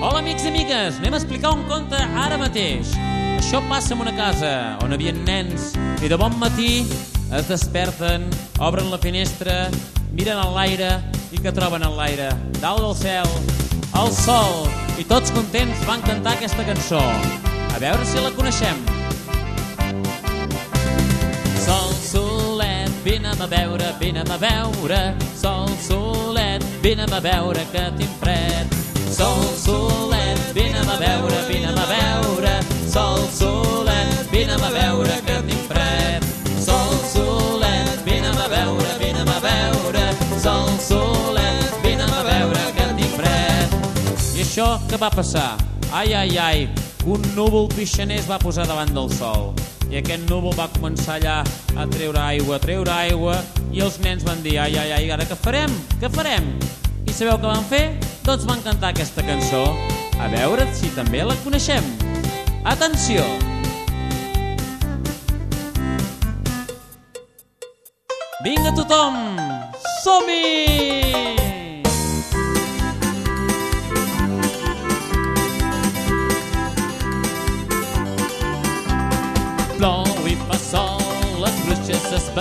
Hola, amics i amigues, anem a explicar un conte ara mateix. Això passa en una casa on havia nens i de bon matí es desperten, obren la finestra, miren a l'aire i que troben en l'aire? Dalt del cel, el sol, i tots contents van cantar aquesta cançó. A veure si la coneixem. Sol, solet, vine a veure, vine a veure. Sol, solet, vine a veure que tinc fred. Sol, solet, vine a veure, vine a veure. Sol, solet, vine a veure que tinc fred. Sol, solet, vine a veure, vine a veure. Sol, solet, vine a veure que tinc fred. I això què va passar? Ai, ai, ai, un núvol pixaner es va posar davant del sol. I aquest núvol va començar allà a treure aigua, a treure aigua, i els nens van dir, ai, ai, ai, ara què farem? Què farem? I sabeu què van fer? Tots van cantar aquesta cançó. A veure si també la coneixem. Atenció! Vinga tothom! Som-hi! Plou i fa sol, les bruixes es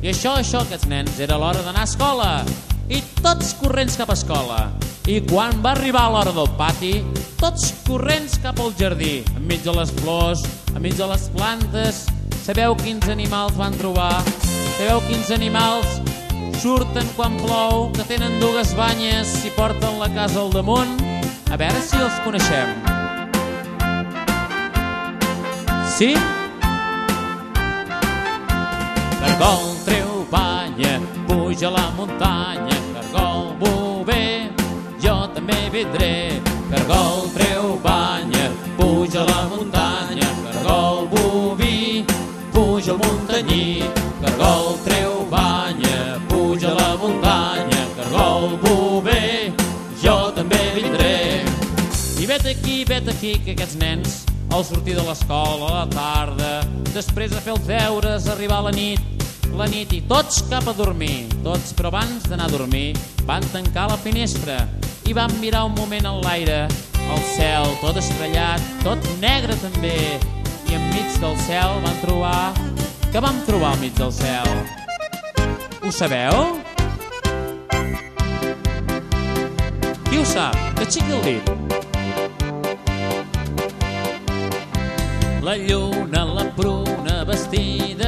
I això, això, aquests nens, era l'hora d'anar a escola. I tots corrents cap a escola. I quan va arribar l'hora del pati, tots corrents cap al jardí, enmig de les flors, enmig de les plantes. Sabeu quins animals van trobar? Sabeu quins animals surten quan plou, que tenen dues banyes i porten la casa al damunt? A veure si els coneixem. Sí? Cargol puja a la muntanya, cargol bover, jo també vindré. Cargol treu banya, puja a la muntanya, cargol boví, puja al muntanyí. Cargol treu banya, puja a la muntanya, cargol bover, jo també vindré. I vet aquí, vet aquí, que aquests nens, al sortir de l'escola a la tarda, després de fer els deures, arribar a la nit, la nit i tots cap a dormir, tots, però abans d'anar a dormir, van tancar la finestra i van mirar un moment en l'aire, el cel tot estrellat, tot negre també, i enmig del cel van trobar... Què vam trobar al del cel? Ho sabeu? Qui ho sap? Que aixequi el dit. La lluna, la pruna, vestida